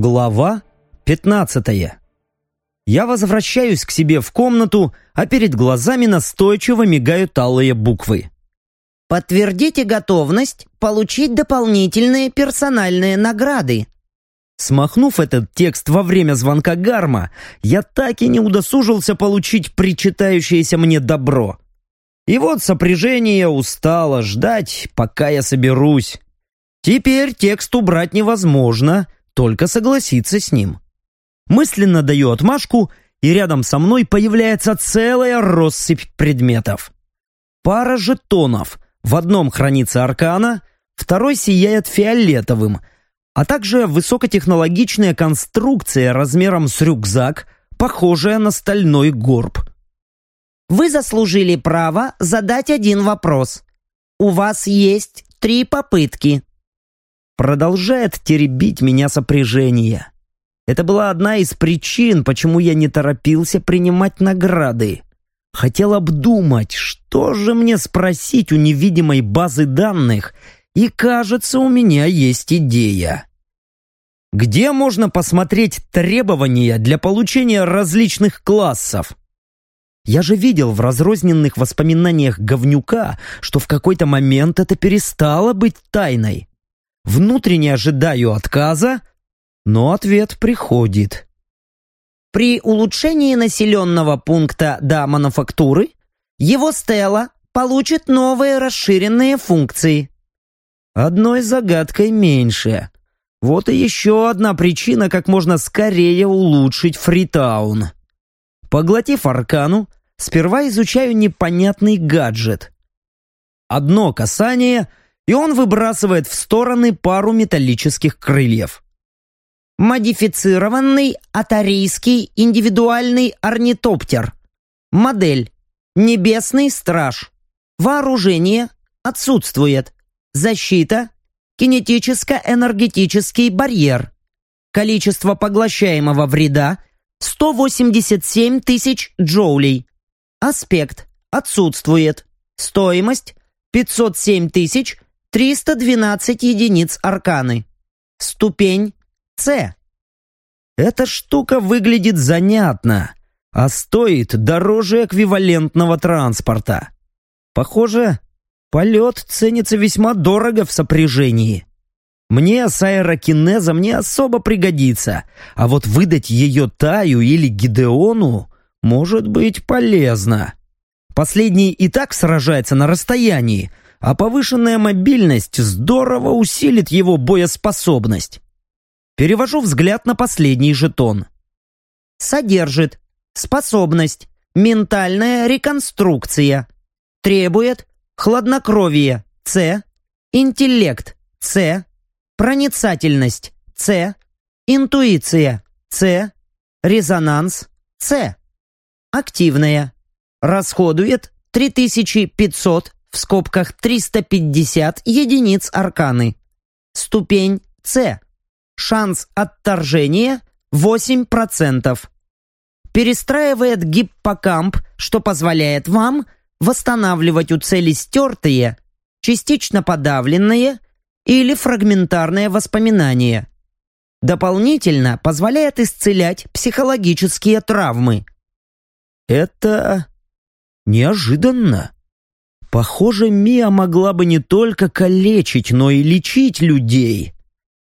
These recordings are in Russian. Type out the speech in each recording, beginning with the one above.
Глава 15 Я возвращаюсь к себе в комнату, а перед глазами настойчиво мигают алые буквы. Подтвердите готовность получить дополнительные персональные награды. Смахнув этот текст во время звонка Гарма, я так и не удосужился получить причитающееся мне добро. И вот сопряжение устало ждать, пока я соберусь. Теперь текст убрать невозможно — только согласиться с ним. Мысленно даю отмашку, и рядом со мной появляется целая россыпь предметов. Пара жетонов. В одном хранится аркана, второй сияет фиолетовым, а также высокотехнологичная конструкция размером с рюкзак, похожая на стальной горб. Вы заслужили право задать один вопрос. У вас есть три попытки продолжает теребить меня сопряжение. Это была одна из причин, почему я не торопился принимать награды. Хотел обдумать, что же мне спросить у невидимой базы данных, и, кажется, у меня есть идея. Где можно посмотреть требования для получения различных классов? Я же видел в разрозненных воспоминаниях говнюка, что в какой-то момент это перестало быть тайной внутренне ожидаю отказа, но ответ приходит. При улучшении населенного пункта до мануфактуры его стела получит новые расширенные функции. Одной загадкой меньше. Вот и еще одна причина, как можно скорее улучшить Фритаун. Поглотив аркану, сперва изучаю непонятный гаджет. Одно касание — и он выбрасывает в стороны пару металлических крыльев. Модифицированный атарийский индивидуальный орнитоптер. Модель. Небесный страж. Вооружение. Отсутствует. Защита. Кинетическо-энергетический барьер. Количество поглощаемого вреда 187 тысяч джоулей. Аспект. Отсутствует. Стоимость 507 тысяч 312 единиц арканы. Ступень С. Эта штука выглядит занятно, а стоит дороже эквивалентного транспорта. Похоже, полет ценится весьма дорого в сопряжении. Мне с аэрокинезом не особо пригодится, а вот выдать ее Таю или Гидеону может быть полезно. Последний и так сражается на расстоянии, а повышенная мобильность здорово усилит его боеспособность. Перевожу взгляд на последний жетон. Содержит способность ментальная реконструкция. Требует хладнокровие С, интеллект С, проницательность С, интуиция С, резонанс С. Активная. Расходует 3500 в скобках 350 единиц арканы. Ступень С. Шанс отторжения 8%. Перестраивает гиппокамп, что позволяет вам восстанавливать у цели стертые, частично подавленные или фрагментарные воспоминания. Дополнительно позволяет исцелять психологические травмы. Это неожиданно. Похоже, Мия могла бы не только калечить, но и лечить людей.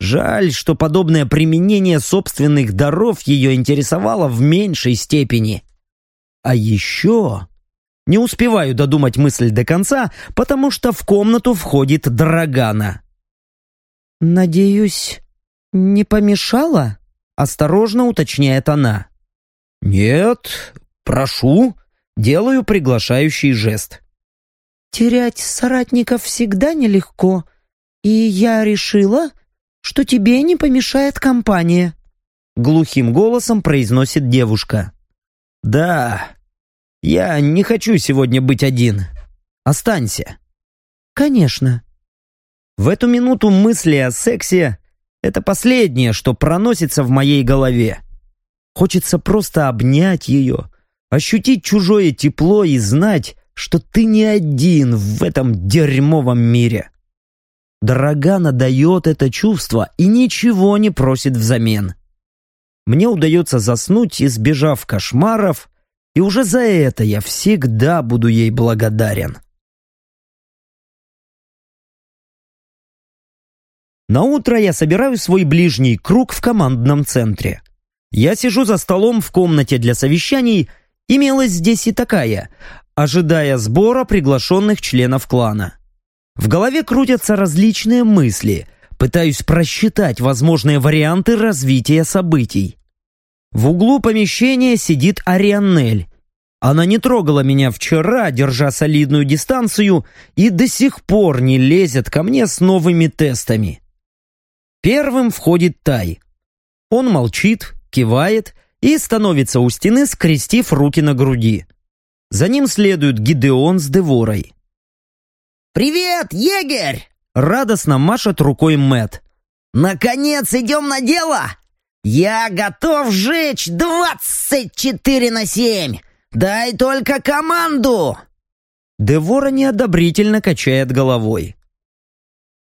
Жаль, что подобное применение собственных даров ее интересовало в меньшей степени. А еще... Не успеваю додумать мысль до конца, потому что в комнату входит Драгана. «Надеюсь, не помешала?» — осторожно уточняет она. «Нет, прошу», — делаю приглашающий жест. Терять соратников всегда нелегко, и я решила, что тебе не помешает компания», — глухим голосом произносит девушка. «Да, я не хочу сегодня быть один. Останься». «Конечно». В эту минуту мысли о сексе — это последнее, что проносится в моей голове. Хочется просто обнять ее, ощутить чужое тепло и знать, что ты не один в этом дерьмовом мире. Драгана дает это чувство и ничего не просит взамен. Мне удается заснуть, избежав кошмаров, и уже за это я всегда буду ей благодарен. На утро я собираю свой ближний круг в командном центре. Я сижу за столом в комнате для совещаний, имелась здесь и такая, ожидая сбора приглашенных членов клана. В голове крутятся различные мысли, пытаюсь просчитать возможные варианты развития событий. В углу помещения сидит Арианнель. Она не трогала меня вчера, держа солидную дистанцию, и до сих пор не лезет ко мне с новыми тестами. Первым входит Тай. Он молчит, кивает и становится у стены, скрестив руки на груди. За ним следует Гидеон с Деворой. «Привет, егерь!» Радостно машет рукой Мэт. «Наконец идем на дело! Я готов сжечь двадцать четыре на семь! Дай только команду!» Девора неодобрительно качает головой.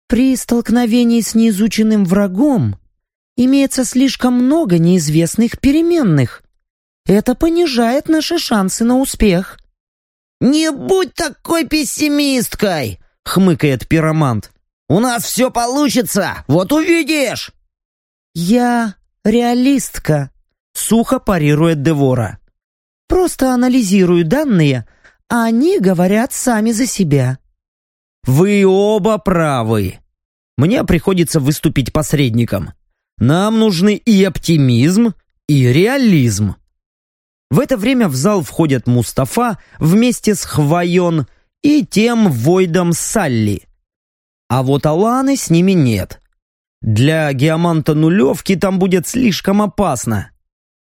При столкновении с неизученным врагом имеется слишком много неизвестных переменных. Это понижает наши шансы на успех. «Не будь такой пессимисткой!» — хмыкает пиромант. «У нас все получится, вот увидишь!» «Я реалистка», — сухо парирует Девора. «Просто анализирую данные, а они говорят сами за себя». Вы оба правы. Мне приходится выступить посредником. Нам нужны и оптимизм, и реализм. В это время в зал входят Мустафа вместе с Хвайон и тем Войдом Салли. А вот Аланы с ними нет. Для геоманта нулевки там будет слишком опасно.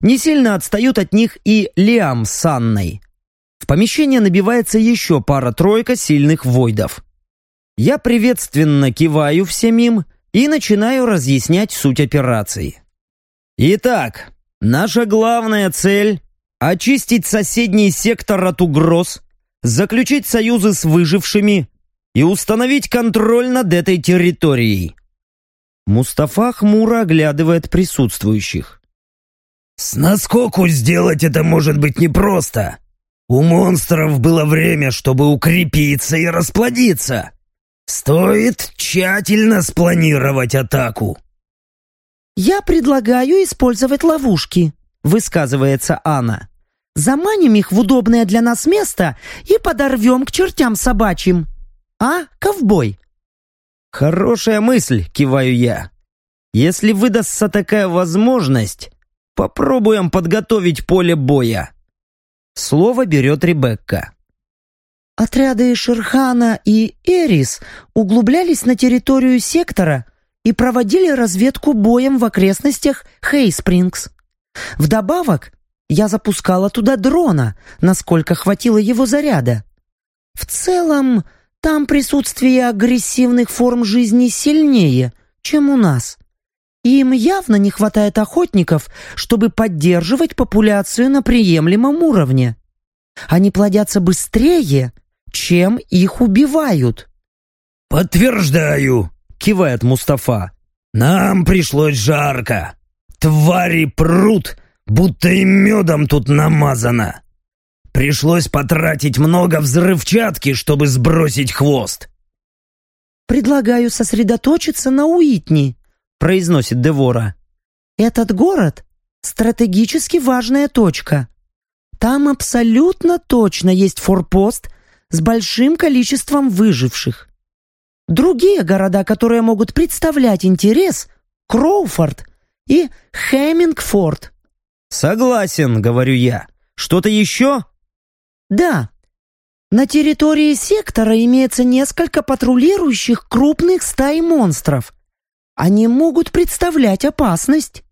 Не сильно отстают от них и Лиам с Анной. В помещение набивается еще пара-тройка сильных войдов. Я приветственно киваю всем им и начинаю разъяснять суть операции. Итак, наша главная цель – очистить соседний сектор от угроз, заключить союзы с выжившими и установить контроль над этой территорией. Мустафа хмуро оглядывает присутствующих. «С наскоку сделать это может быть непросто. У монстров было время, чтобы укрепиться и расплодиться. Стоит тщательно спланировать атаку. «Я предлагаю использовать ловушки», — высказывается Анна. «Заманим их в удобное для нас место и подорвем к чертям собачьим. А, ковбой?» «Хорошая мысль», — киваю я. «Если выдастся такая возможность, попробуем подготовить поле боя». Слово берет Ребекка. Отряды Шерхана и Эрис углублялись на территорию сектора и проводили разведку боем в окрестностях Хейспрингс. Вдобавок, я запускала туда дрона, насколько хватило его заряда. В целом, там присутствие агрессивных форм жизни сильнее, чем у нас. Им явно не хватает охотников, чтобы поддерживать популяцию на приемлемом уровне. Они плодятся быстрее — чем их убивают. «Подтверждаю», — кивает Мустафа. «Нам пришлось жарко. Твари прут, будто и медом тут намазано. Пришлось потратить много взрывчатки, чтобы сбросить хвост». «Предлагаю сосредоточиться на Уитни», — произносит Девора. «Этот город — стратегически важная точка. Там абсолютно точно есть форпост с большим количеством выживших. Другие города, которые могут представлять интерес, Кроуфорд и Хеммингфорд. «Согласен», — говорю я. «Что-то еще?» «Да. На территории сектора имеется несколько патрулирующих крупных стай монстров. Они могут представлять опасность».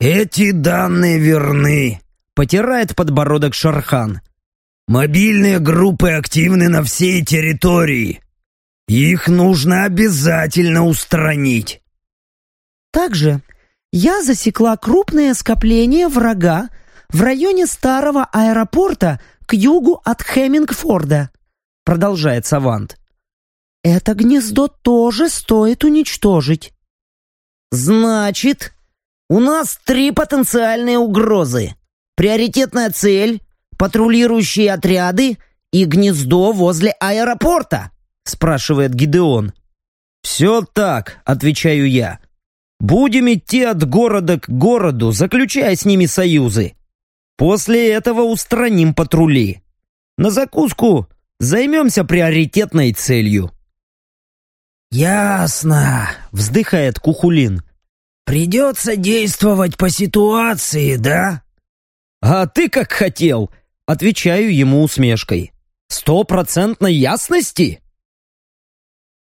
«Эти данные верны», — потирает подбородок Шархан. Мобильные группы активны на всей территории. Их нужно обязательно устранить. Также я засекла крупное скопление врага в районе старого аэропорта к югу от Хеммингфорда, продолжает Савант. Это гнездо тоже стоит уничтожить. Значит, у нас три потенциальные угрозы. Приоритетная цель, патрулирующие отряды и гнездо возле аэропорта, спрашивает Гидеон. «Все так», — отвечаю я. «Будем идти от города к городу, заключая с ними союзы. После этого устраним патрули. На закуску займемся приоритетной целью». «Ясно», — вздыхает Кухулин. «Придется действовать по ситуации, да?» «А ты как хотел», — отвечаю ему усмешкой. «Стопроцентной ясности?»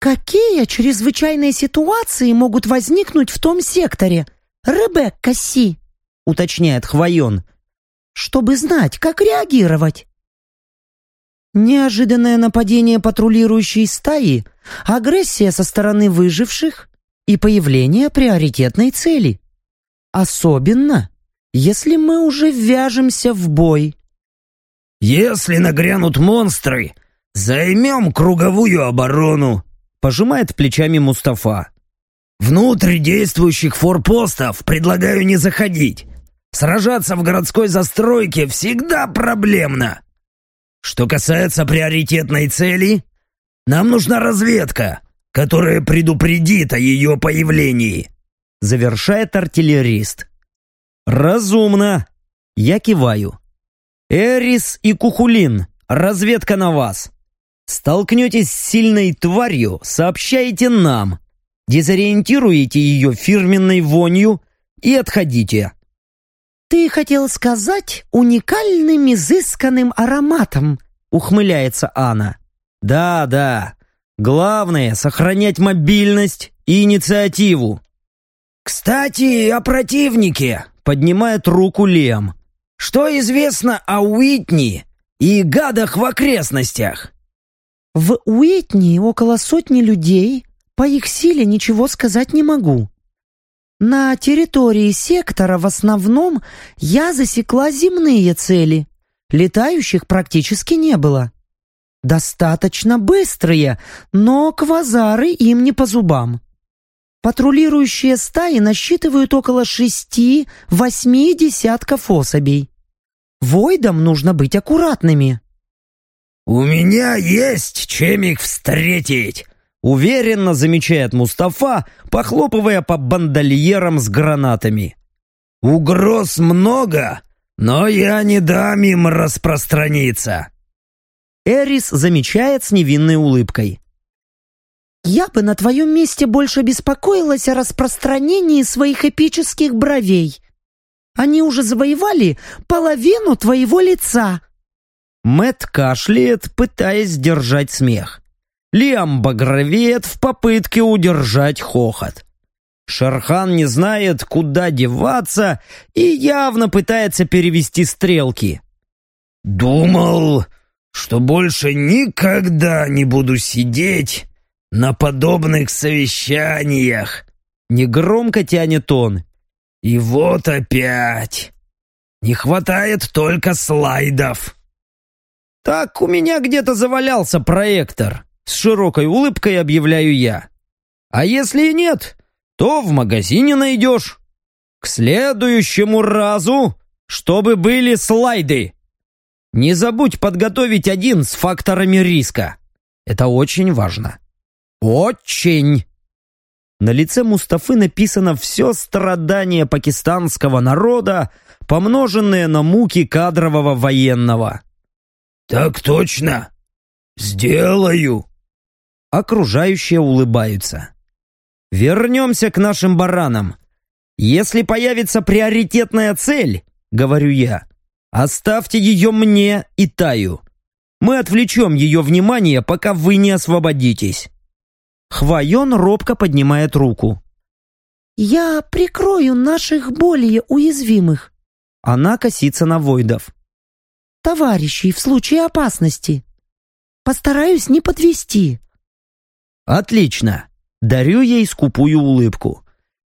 Какие чрезвычайные ситуации могут возникнуть в том секторе, Ребекка Си? уточняет Хвоен. Чтобы знать, как реагировать. Неожиданное нападение патрулирующей стаи, агрессия со стороны выживших и появление приоритетной цели. Особенно, если мы уже ввяжемся в бой. «Если нагрянут монстры, займем круговую оборону», Пожимает плечами Мустафа. «Внутрь действующих форпостов предлагаю не заходить. Сражаться в городской застройке всегда проблемно. Что касается приоритетной цели, нам нужна разведка, которая предупредит о ее появлении», завершает артиллерист. «Разумно!» Я киваю. «Эрис и Кухулин, разведка на вас!» Столкнетесь с сильной тварью, сообщайте нам. Дезориентируете ее фирменной вонью и отходите. «Ты хотел сказать уникальным изысканным ароматом», — ухмыляется Анна. «Да, да. Главное — сохранять мобильность и инициативу». «Кстати, о противнике», — поднимает руку Лем. «Что известно о Уитни и гадах в окрестностях?» В Уитни около сотни людей, по их силе ничего сказать не могу. На территории сектора в основном я засекла земные цели. Летающих практически не было. Достаточно быстрые, но квазары им не по Патрулирующие стаи насчитывают около шести-восьми десятков особей. Войдам нужно быть аккуратными. «У меня есть чем их встретить!» Уверенно замечает Мустафа, похлопывая по бандольерам с гранатами. «Угроз много, но я не дам им распространиться!» Эрис замечает с невинной улыбкой. «Я бы на твоем месте больше беспокоилась о распространении своих эпических бровей. Они уже завоевали половину твоего лица!» Мэт кашляет, пытаясь сдержать смех. Лиам багровеет в попытке удержать хохот. Шерхан не знает, куда деваться и явно пытается перевести стрелки. «Думал, что больше никогда не буду сидеть на подобных совещаниях», — негромко тянет он. «И вот опять. Не хватает только слайдов». «Так у меня где-то завалялся проектор», — с широкой улыбкой объявляю я. «А если и нет, то в магазине найдешь. К следующему разу, чтобы были слайды. Не забудь подготовить один с факторами риска. Это очень важно. Очень!» На лице Мустафы написано все страдание пакистанского народа, помноженное на муки кадрового военного. «Так точно! Сделаю!» Окружающие улыбаются. «Вернемся к нашим баранам. Если появится приоритетная цель, — говорю я, — оставьте ее мне и Таю. Мы отвлечем ее внимание, пока вы не освободитесь». Хвоен робко поднимает руку. «Я прикрою наших более уязвимых». Она косится на Войдов товарищей в случае опасности. Постараюсь не подвести. Отлично. Дарю ей скупую улыбку.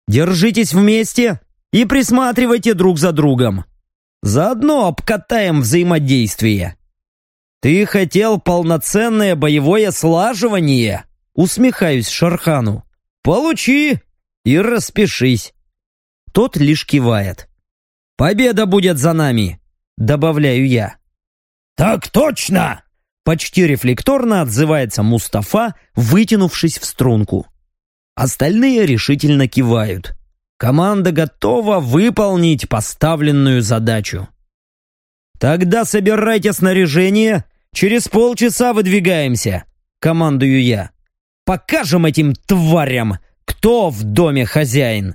Держитесь вместе и присматривайте друг за другом. Заодно обкатаем взаимодействие. Ты хотел полноценное боевое слаживание? Усмехаюсь Шархану. «Получи и распишись». Тот лишь кивает. «Победа будет за нами», — добавляю я. «Так точно!» Почти рефлекторно отзывается Мустафа, вытянувшись в струнку. Остальные решительно кивают. Команда готова выполнить поставленную задачу. «Тогда собирайте снаряжение, через полчаса выдвигаемся», — командую я. «Покажем этим тварям, кто в доме хозяин».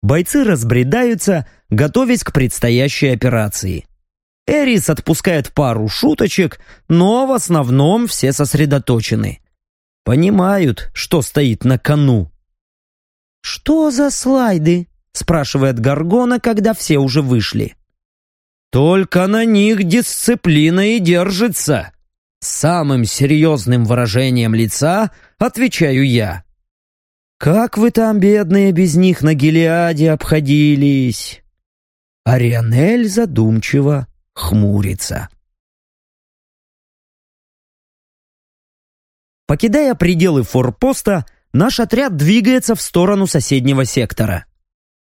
Бойцы разбредаются, готовясь к предстоящей операции. Эрис отпускает пару шуточек, но в основном все сосредоточены. Понимают, что стоит на кону. «Что за слайды?» — спрашивает Гаргона, когда все уже вышли. «Только на них дисциплина и держится!» Самым серьезным выражением лица отвечаю я. «Как вы там, бедные, без них на Гелиаде обходились?» Арианель задумчиво хмурится. Покидая пределы форпоста, наш отряд двигается в сторону соседнего сектора.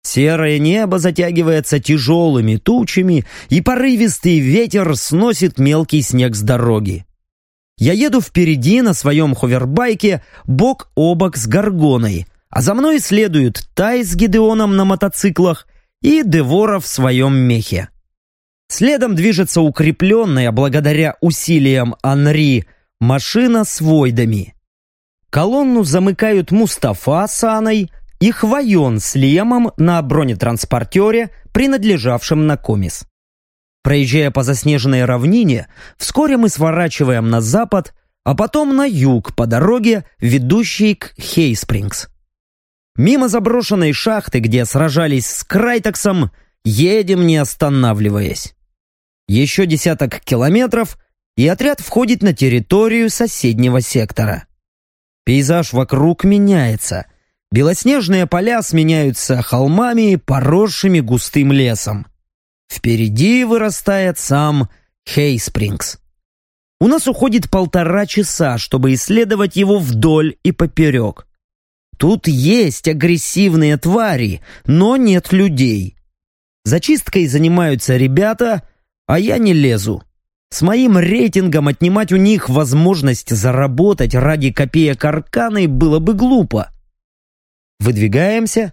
Серое небо затягивается тяжелыми тучами, и порывистый ветер сносит мелкий снег с дороги. Я еду впереди на своем ховербайке бок о бок с Гаргоной, а за мной следуют Тай с Гидеоном на мотоциклах и Девора в своем мехе. Следом движется укрепленная благодаря усилиям Анри машина с войдами. Колонну замыкают Мустафа с Аной и Хвоен с Лемом на бронетранспортере, принадлежавшем на Комис. Проезжая по заснеженной равнине, вскоре мы сворачиваем на запад, а потом на юг по дороге, ведущей к Хейспрингс. Мимо заброшенной шахты, где сражались с Крайтоксом, едем не останавливаясь. Еще десяток километров, и отряд входит на территорию соседнего сектора. Пейзаж вокруг меняется. Белоснежные поля сменяются холмами, поросшими густым лесом. Впереди вырастает сам Хейспрингс. У нас уходит полтора часа, чтобы исследовать его вдоль и поперек. Тут есть агрессивные твари, но нет людей. Зачисткой занимаются ребята, а я не лезу. С моим рейтингом отнимать у них возможность заработать ради копеек арканы было бы глупо. Выдвигаемся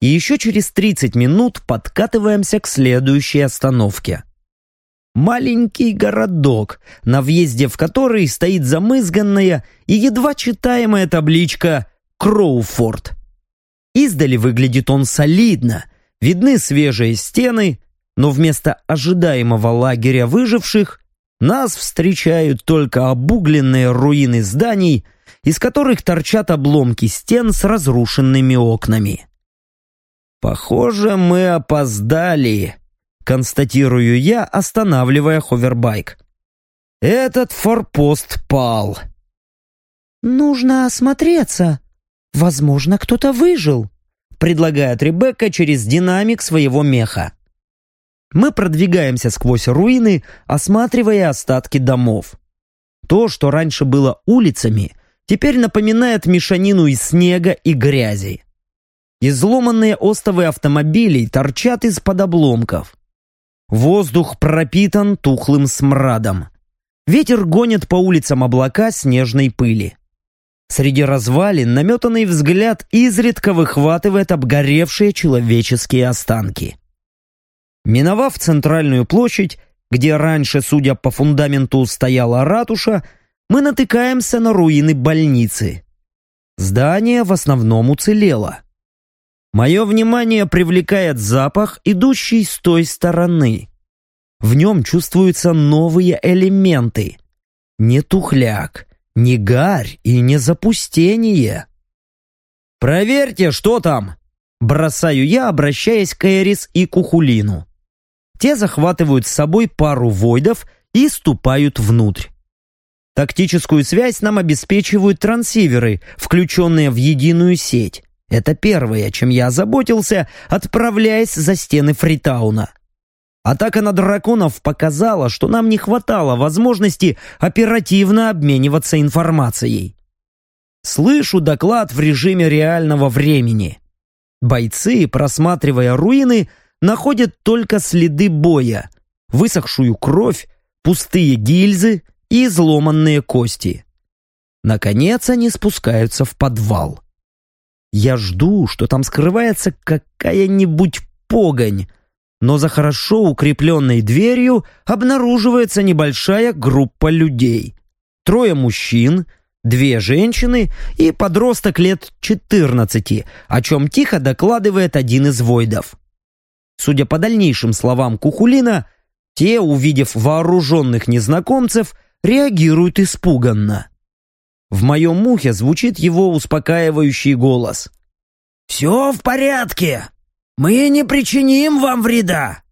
и еще через 30 минут подкатываемся к следующей остановке. Маленький городок, на въезде в который стоит замызганная и едва читаемая табличка «Кроуфорд». Издали выглядит он солидно, видны свежие стены, но вместо ожидаемого лагеря выживших нас встречают только обугленные руины зданий, из которых торчат обломки стен с разрушенными окнами. «Похоже, мы опоздали», — констатирую я, останавливая ховербайк. «Этот форпост пал». «Нужно осмотреться. Возможно, кто-то выжил», — предлагает Ребекка через динамик своего меха. Мы продвигаемся сквозь руины, осматривая остатки домов. То, что раньше было улицами, теперь напоминает мешанину из снега и грязи. Изломанные остовы автомобилей торчат из-под обломков. Воздух пропитан тухлым смрадом. Ветер гонит по улицам облака снежной пыли. Среди развалин наметанный взгляд изредка выхватывает обгоревшие человеческие останки. Миновав центральную площадь, где раньше, судя по фундаменту, стояла ратуша, мы натыкаемся на руины больницы. Здание в основном уцелело. Мое внимание привлекает запах, идущий с той стороны. В нем чувствуются новые элементы. Не тухляк, не гарь и не запустение. «Проверьте, что там!» Бросаю я, обращаясь к Эрис и Кухулину. Те захватывают с собой пару войдов и ступают внутрь. Тактическую связь нам обеспечивают трансиверы, включенные в единую сеть. Это первое, чем я озаботился, отправляясь за стены Фритауна. Атака на драконов показала, что нам не хватало возможности оперативно обмениваться информацией. Слышу доклад в режиме реального времени. Бойцы, просматривая руины, находят только следы боя, высохшую кровь, пустые гильзы и изломанные кости. Наконец они спускаются в подвал. Я жду, что там скрывается какая-нибудь погонь, но за хорошо укрепленной дверью обнаруживается небольшая группа людей. Трое мужчин, две женщины и подросток лет 14, о чем тихо докладывает один из войдов. Судя по дальнейшим словам Кухулина, те, увидев вооруженных незнакомцев, реагируют испуганно. В моем ухе звучит его успокаивающий голос. «Все в порядке. Мы не причиним вам вреда.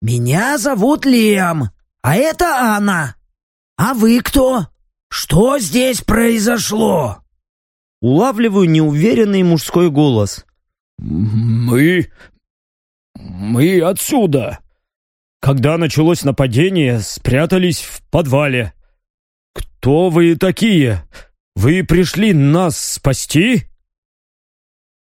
Меня зовут Лиам, а это Анна. А вы кто? Что здесь произошло?» Улавливаю неуверенный мужской голос. «Мы... мы отсюда. Когда началось нападение, спрятались в подвале. Кто вы такие? Вы пришли нас спасти?»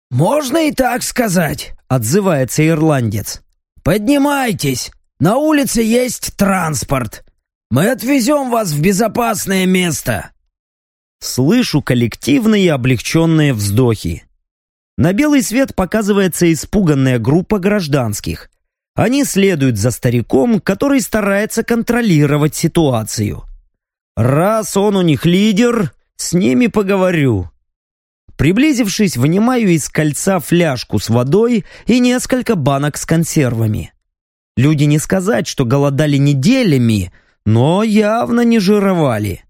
«Можно и так сказать», — отзывается ирландец. «Поднимайтесь, на улице есть транспорт. Мы отвезем вас в безопасное место». Слышу коллективные облегченные вздохи. На белый свет показывается испуганная группа гражданских. Они следуют за стариком, который старается контролировать ситуацию. Раз он у них лидер, с ними поговорю. Приблизившись, вынимаю из кольца фляжку с водой и несколько банок с консервами. Люди не сказать, что голодали неделями, но явно не жировали.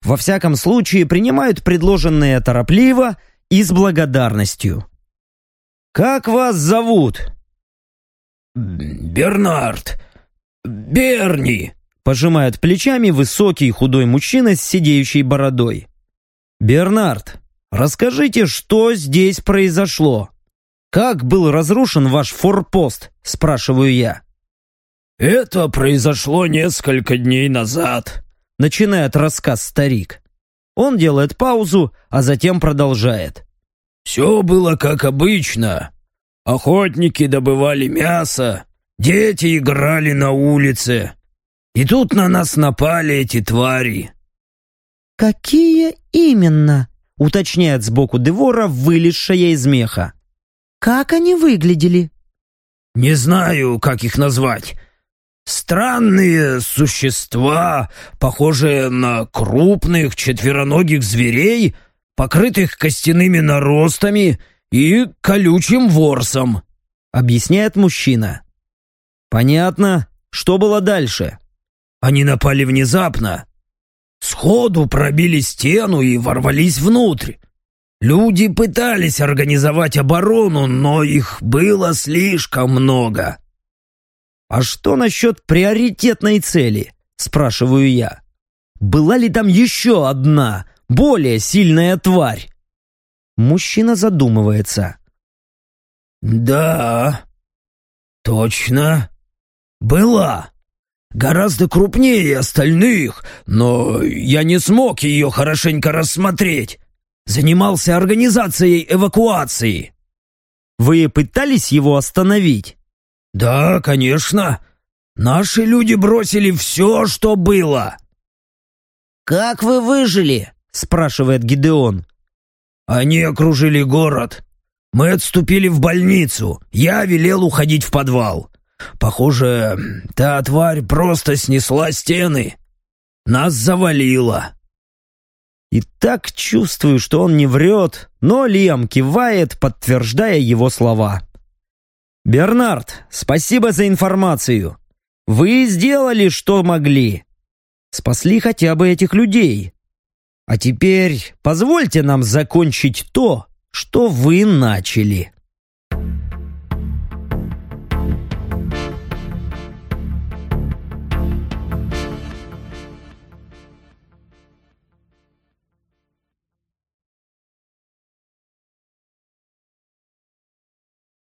Во всяком случае, принимают предложенное торопливо и с благодарностью. «Как вас зовут?» «Бернард! Берни!» Пожимает плечами высокий худой мужчина с сидеющей бородой. «Бернард, расскажите, что здесь произошло? Как был разрушен ваш форпост?» – спрашиваю я. «Это произошло несколько дней назад», – начинает рассказ старик. Он делает паузу, а затем продолжает. «Все было как обычно. Охотники добывали мясо, дети играли на улице. И тут на нас напали эти твари. «Какие именно?» — уточняет сбоку Девора, вылезшая из меха. «Как они выглядели?» «Не знаю, как их назвать. Странные существа, похожие на крупных четвероногих зверей, покрытых костяными наростами и колючим ворсом», — объясняет мужчина. «Понятно. Что было дальше?» Они напали внезапно. Сходу пробили стену и ворвались внутрь. Люди пытались организовать оборону, но их было слишком много. «А что насчет приоритетной цели?» – спрашиваю я. «Была ли там еще одна, более сильная тварь?» Мужчина задумывается. «Да, точно, была гораздо крупнее остальных, но я не смог ее хорошенько рассмотреть. Занимался организацией эвакуации. Вы пытались его остановить? Да, конечно. Наши люди бросили все, что было. «Как вы выжили?» – спрашивает Гидеон. Они окружили город. Мы отступили в больницу. Я велел уходить в подвал. Похоже, та тварь просто снесла стены. Нас завалило. И так чувствую, что он не врет, но Лиам кивает, подтверждая его слова. «Бернард, спасибо за информацию. Вы сделали, что могли. Спасли хотя бы этих людей. А теперь позвольте нам закончить то, что вы начали».